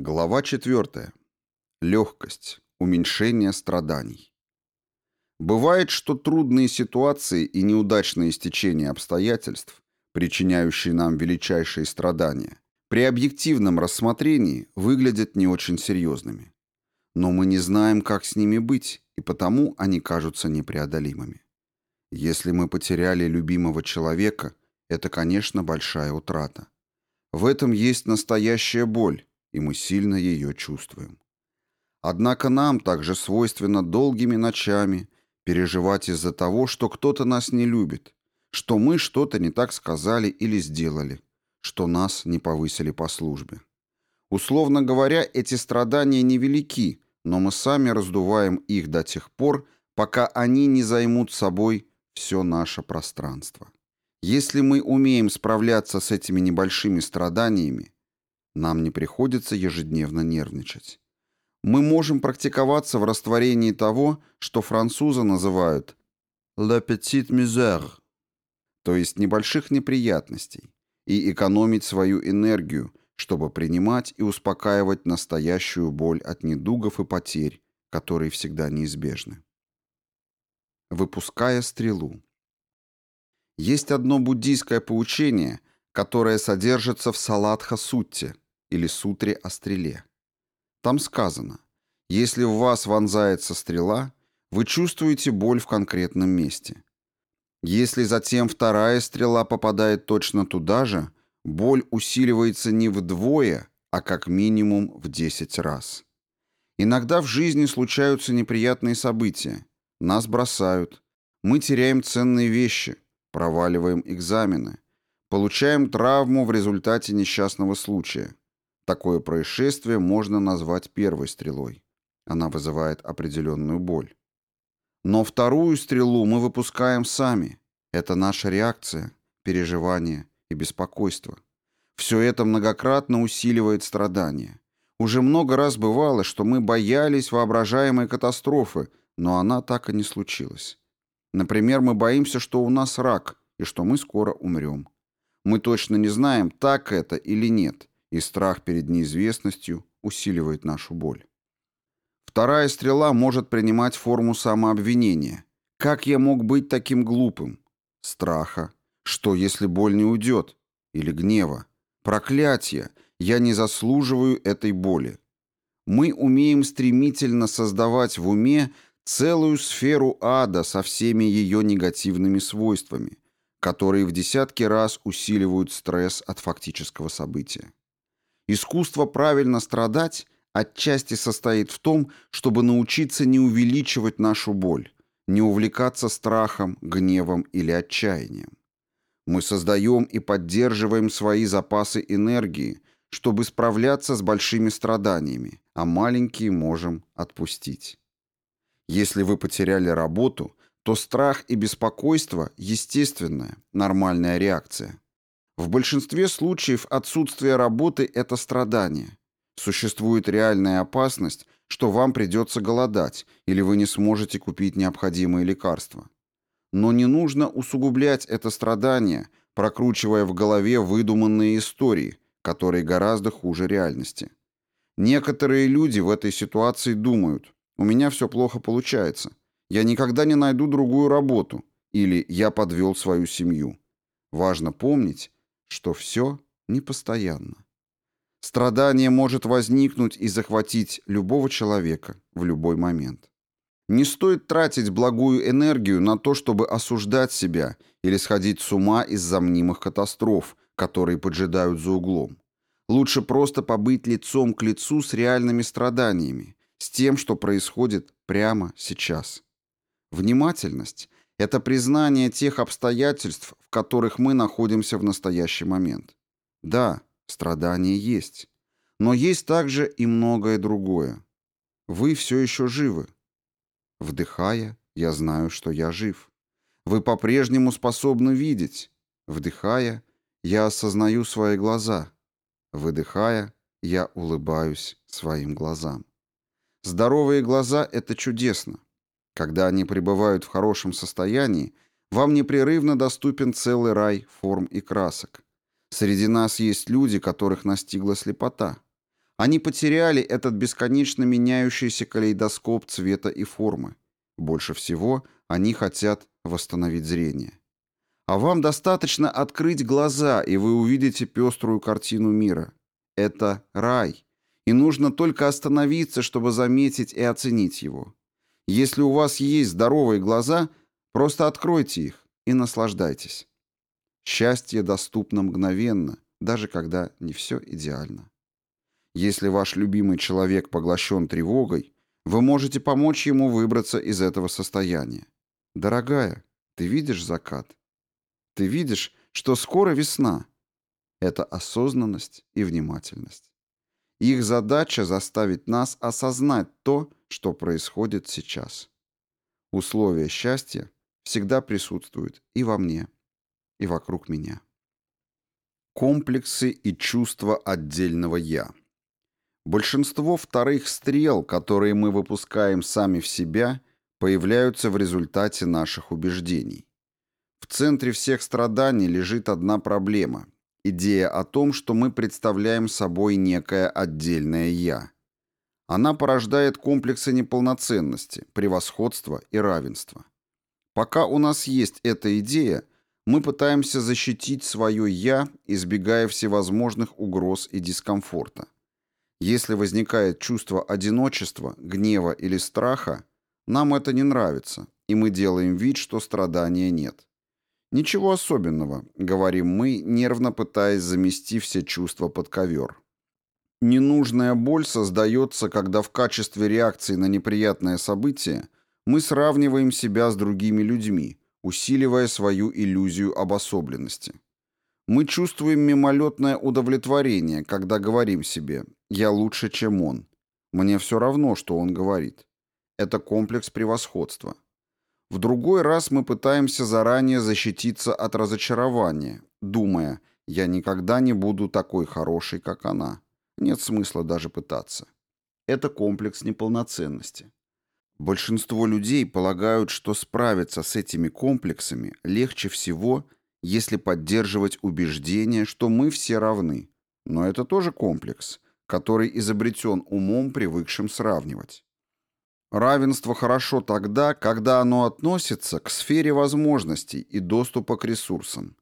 Глава 4. Легкость. Уменьшение страданий. Бывает, что трудные ситуации и неудачные стечения обстоятельств, причиняющие нам величайшие страдания, при объективном рассмотрении выглядят не очень серьезными. Но мы не знаем, как с ними быть, и потому они кажутся непреодолимыми. Если мы потеряли любимого человека, это, конечно, большая утрата. В этом есть настоящая боль, и мы сильно ее чувствуем. Однако нам также свойственно долгими ночами переживать из-за того, что кто-то нас не любит, что мы что-то не так сказали или сделали, что нас не повысили по службе. Условно говоря, эти страдания невелики, но мы сами раздуваем их до тех пор, пока они не займут собой все наше пространство. Если мы умеем справляться с этими небольшими страданиями, нам не приходится ежедневно нервничать. Мы можем практиковаться в растворении того, что французы называют «la petite misère», то есть небольших неприятностей, и экономить свою энергию, чтобы принимать и успокаивать настоящую боль от недугов и потерь, которые всегда неизбежны. Выпуская стрелу. Есть одно буддийское поучение, которое содержится в Саладха-сутте – или сутре о стреле. Там сказано, если в вас вонзается стрела, вы чувствуете боль в конкретном месте. Если затем вторая стрела попадает точно туда же, боль усиливается не вдвое, а как минимум в 10 раз. Иногда в жизни случаются неприятные события. Нас бросают. Мы теряем ценные вещи, проваливаем экзамены, получаем травму в результате несчастного случая. Такое происшествие можно назвать первой стрелой. Она вызывает определенную боль. Но вторую стрелу мы выпускаем сами. Это наша реакция, переживание и беспокойство. Все это многократно усиливает страдания. Уже много раз бывало, что мы боялись воображаемой катастрофы, но она так и не случилась. Например, мы боимся, что у нас рак и что мы скоро умрем. Мы точно не знаем, так это или нет, и страх перед неизвестностью усиливает нашу боль. Вторая стрела может принимать форму самообвинения. Как я мог быть таким глупым? Страха. Что, если боль не уйдет? Или гнева? Проклятие. Я не заслуживаю этой боли. Мы умеем стремительно создавать в уме целую сферу ада со всеми ее негативными свойствами, которые в десятки раз усиливают стресс от фактического события. Искусство правильно страдать отчасти состоит в том, чтобы научиться не увеличивать нашу боль, не увлекаться страхом, гневом или отчаянием. Мы создаем и поддерживаем свои запасы энергии, чтобы справляться с большими страданиями, а маленькие можем отпустить. Если вы потеряли работу, то страх и беспокойство – естественная, нормальная реакция. В большинстве случаев отсутствие работы – это страдание. Существует реальная опасность, что вам придется голодать, или вы не сможете купить необходимые лекарства. Но не нужно усугублять это страдание, прокручивая в голове выдуманные истории, которые гораздо хуже реальности. Некоторые люди в этой ситуации думают, у меня все плохо получается, я никогда не найду другую работу, или я подвел свою семью. Важно помнить, что все непостоянно. Страдание может возникнуть и захватить любого человека в любой момент. Не стоит тратить благую энергию на то, чтобы осуждать себя или сходить с ума из-за мнимых катастроф, которые поджидают за углом. Лучше просто побыть лицом к лицу с реальными страданиями, с тем, что происходит прямо сейчас. Внимательность это признание тех обстоятельств, в которых мы находимся в настоящий момент. Да, страдания есть. Но есть также и многое другое. Вы все еще живы. Вдыхая, я знаю, что я жив. Вы по-прежнему способны видеть. Вдыхая, я осознаю свои глаза. Выдыхая, я улыбаюсь своим глазам. Здоровые глаза — это чудесно. Когда они пребывают в хорошем состоянии, вам непрерывно доступен целый рай форм и красок. Среди нас есть люди, которых настигла слепота. Они потеряли этот бесконечно меняющийся калейдоскоп цвета и формы. Больше всего они хотят восстановить зрение. А вам достаточно открыть глаза, и вы увидите пеструю картину мира. Это рай. И нужно только остановиться, чтобы заметить и оценить его. Если у вас есть здоровые глаза, просто откройте их и наслаждайтесь. Счастье доступно мгновенно, даже когда не все идеально. Если ваш любимый человек поглощен тревогой, вы можете помочь ему выбраться из этого состояния. Дорогая, ты видишь закат? Ты видишь, что скоро весна. Это осознанность и внимательность. Их задача заставить нас осознать то, что происходит сейчас. Условия счастья всегда присутствуют и во мне, и вокруг меня. Комплексы и чувства отдельного «я». Большинство вторых стрел, которые мы выпускаем сами в себя, появляются в результате наших убеждений. В центре всех страданий лежит одна проблема – идея о том, что мы представляем собой некое отдельное «я». Она порождает комплексы неполноценности, превосходства и равенства. Пока у нас есть эта идея, мы пытаемся защитить свое «я», избегая всевозможных угроз и дискомфорта. Если возникает чувство одиночества, гнева или страха, нам это не нравится, и мы делаем вид, что страдания нет. «Ничего особенного», — говорим мы, нервно пытаясь замести все чувства под ковер. Ненужная боль создается, когда в качестве реакции на неприятное событие мы сравниваем себя с другими людьми, усиливая свою иллюзию обособленности. Мы чувствуем мимолетное удовлетворение, когда говорим себе «я лучше, чем он». Мне все равно, что он говорит. Это комплекс превосходства. В другой раз мы пытаемся заранее защититься от разочарования, думая, я никогда не буду такой хорошей, как она. Нет смысла даже пытаться. Это комплекс неполноценности. Большинство людей полагают, что справиться с этими комплексами легче всего, если поддерживать убеждение, что мы все равны. Но это тоже комплекс, который изобретен умом, привыкшим сравнивать. Равенство хорошо тогда, когда оно относится к сфере возможностей и доступа к ресурсам.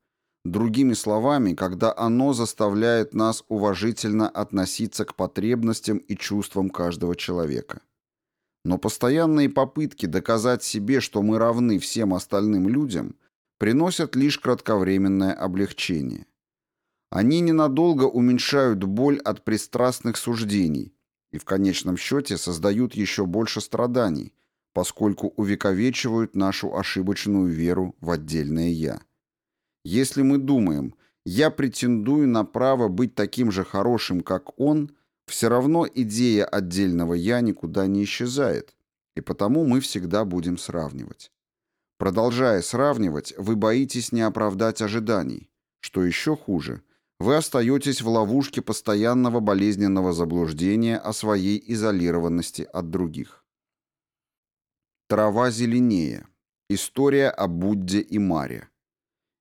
Другими словами, когда оно заставляет нас уважительно относиться к потребностям и чувствам каждого человека. Но постоянные попытки доказать себе, что мы равны всем остальным людям, приносят лишь кратковременное облегчение. Они ненадолго уменьшают боль от пристрастных суждений, и в конечном счете создают еще больше страданий, поскольку увековечивают нашу ошибочную веру в отдельное «я». Если мы думаем «я претендую на право быть таким же хорошим, как он», все равно идея отдельного «я» никуда не исчезает, и потому мы всегда будем сравнивать. Продолжая сравнивать, вы боитесь не оправдать ожиданий. Что еще хуже, вы остаетесь в ловушке постоянного болезненного заблуждения о своей изолированности от других. Трава зеленее. История о Будде и Маре.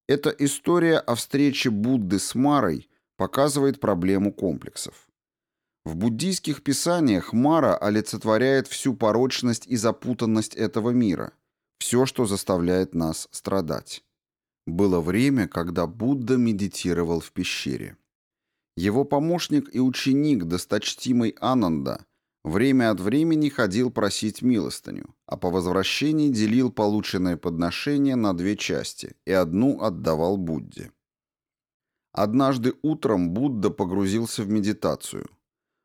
Эта история о встрече Будды с Марой показывает проблему комплексов. В буддийских писаниях Мара олицетворяет всю порочность и запутанность этого мира, все, что заставляет нас страдать. Было время, когда Будда медитировал в пещере. Его помощник и ученик, досточтимый Ананда, время от времени ходил просить милостыню, а по возвращении делил полученное подношение на две части и одну отдавал Будде. Однажды утром Будда погрузился в медитацию.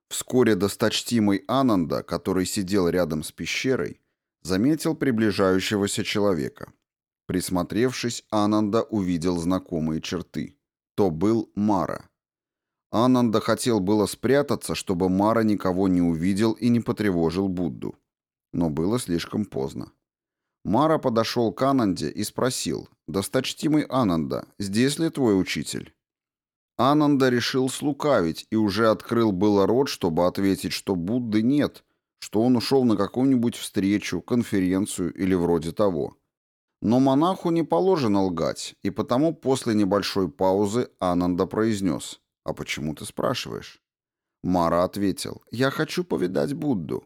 Вскоре досточтимый Ананда, который сидел рядом с пещерой, заметил приближающегося человека – Присмотревшись, Ананда увидел знакомые черты. То был Мара. Ананда хотел было спрятаться, чтобы Мара никого не увидел и не потревожил Будду. Но было слишком поздно. Мара подошел к Ананде и спросил, «Досточтимый Ананда, здесь ли твой учитель?» Ананда решил слукавить и уже открыл было рот, чтобы ответить, что Будды нет, что он ушел на какую-нибудь встречу, конференцию или вроде того. Но монаху не положено лгать, и потому после небольшой паузы Ананда произнес «А почему ты спрашиваешь?» Мара ответил, «Я хочу повидать Будду».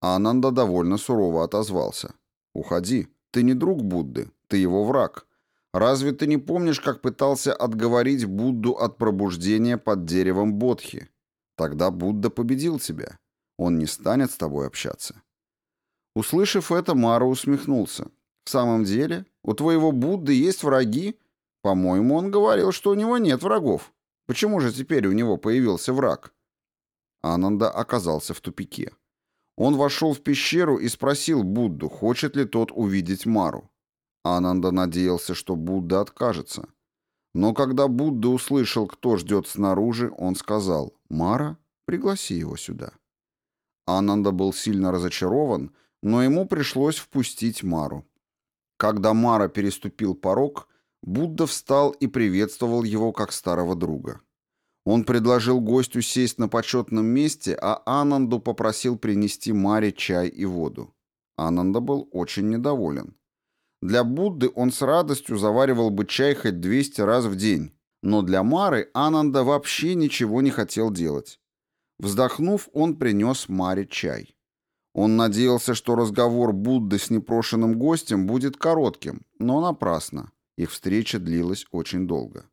Ананда довольно сурово отозвался. «Уходи, ты не друг Будды, ты его враг. Разве ты не помнишь, как пытался отговорить Будду от пробуждения под деревом Бодхи? Тогда Будда победил тебя. Он не станет с тобой общаться». Услышав это, Мара усмехнулся. «В самом деле, у твоего Будды есть враги? По-моему, он говорил, что у него нет врагов. Почему же теперь у него появился враг?» Ананда оказался в тупике. Он вошел в пещеру и спросил Будду, хочет ли тот увидеть Мару. Ананда надеялся, что Будда откажется. Но когда Будда услышал, кто ждет снаружи, он сказал «Мара, пригласи его сюда». Ананда был сильно разочарован, но ему пришлось впустить Мару. Когда Мара переступил порог, Будда встал и приветствовал его как старого друга. Он предложил гостю сесть на почетном месте, а Ананду попросил принести Маре чай и воду. Ананда был очень недоволен. Для Будды он с радостью заваривал бы чай хоть 200 раз в день, но для Мары Ананда вообще ничего не хотел делать. Вздохнув, он принес Маре чай. Он надеялся, что разговор Будды с непрошенным гостем будет коротким, но напрасно. Их встреча длилась очень долго.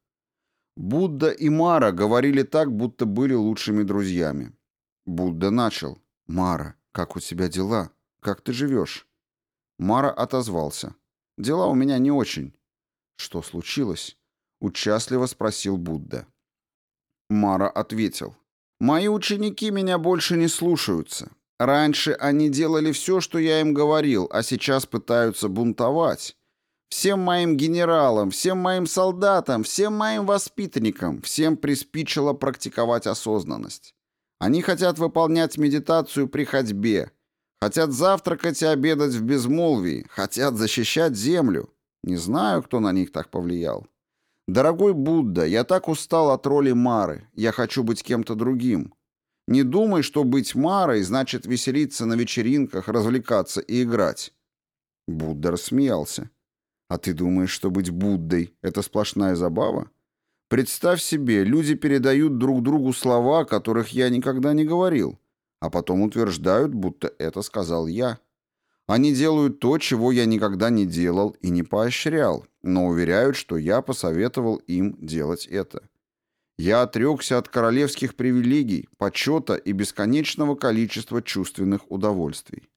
Будда и Мара говорили так, будто были лучшими друзьями. Будда начал. «Мара, как у тебя дела? Как ты живешь?» Мара отозвался. «Дела у меня не очень». «Что случилось?» Участливо спросил Будда. Мара ответил. «Мои ученики меня больше не слушаются. Раньше они делали все, что я им говорил, а сейчас пытаются бунтовать. Всем моим генералам, всем моим солдатам, всем моим воспитанникам, всем приспичило практиковать осознанность. Они хотят выполнять медитацию при ходьбе, хотят завтракать и обедать в безмолвии, хотят защищать землю. Не знаю, кто на них так повлиял. Дорогой Будда, я так устал от роли Мары, я хочу быть кем-то другим. Не думай, что быть Марой значит веселиться на вечеринках, развлекаться и играть. Будда рассмеялся. А ты думаешь, что быть Буддой — это сплошная забава? Представь себе, люди передают друг другу слова, которых я никогда не говорил, а потом утверждают, будто это сказал я. Они делают то, чего я никогда не делал и не поощрял, но уверяют, что я посоветовал им делать это. Я отрекся от королевских привилегий, почета и бесконечного количества чувственных удовольствий.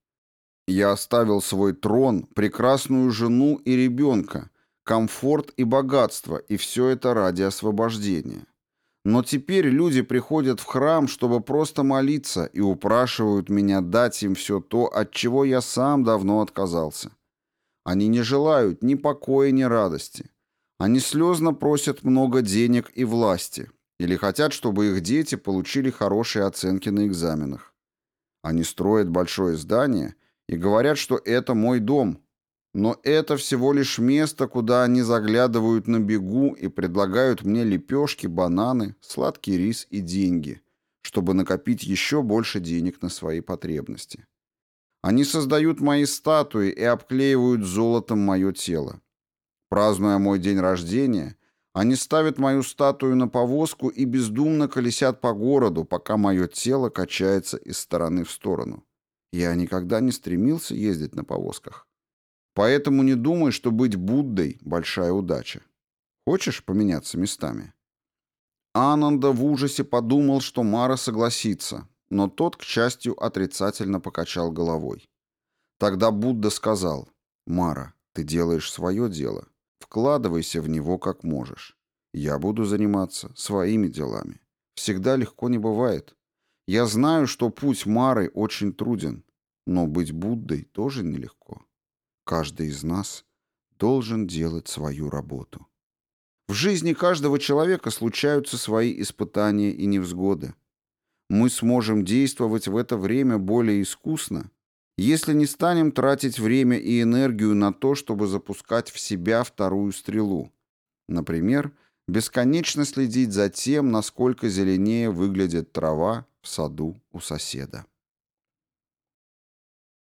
Я оставил свой трон, прекрасную жену и ребенка, комфорт и богатство, и все это ради освобождения. Но теперь люди приходят в храм, чтобы просто молиться, и упрашивают меня дать им все то, от чего я сам давно отказался. Они не желают ни покоя, ни радости. Они слезно просят много денег и власти, или хотят, чтобы их дети получили хорошие оценки на экзаменах. Они строят большое здание – и говорят, что это мой дом. Но это всего лишь место, куда они заглядывают на бегу и предлагают мне лепешки, бананы, сладкий рис и деньги, чтобы накопить еще больше денег на свои потребности. Они создают мои статуи и обклеивают золотом мое тело. Празднуя мой день рождения, они ставят мою статую на повозку и бездумно колесят по городу, пока мое тело качается из стороны в сторону. Я никогда не стремился ездить на повозках. Поэтому не думай, что быть Буддой — большая удача. Хочешь поменяться местами?» Ананда в ужасе подумал, что Мара согласится, но тот, к счастью, отрицательно покачал головой. Тогда Будда сказал, «Мара, ты делаешь свое дело. Вкладывайся в него как можешь. Я буду заниматься своими делами. Всегда легко не бывает. Я знаю, что путь Мары очень труден, но быть Буддой тоже нелегко. Каждый из нас должен делать свою работу. В жизни каждого человека случаются свои испытания и невзгоды. Мы сможем действовать в это время более искусно, если не станем тратить время и энергию на то, чтобы запускать в себя вторую стрелу. Например, бесконечно следить за тем, насколько зеленее выглядит трава в саду у соседа.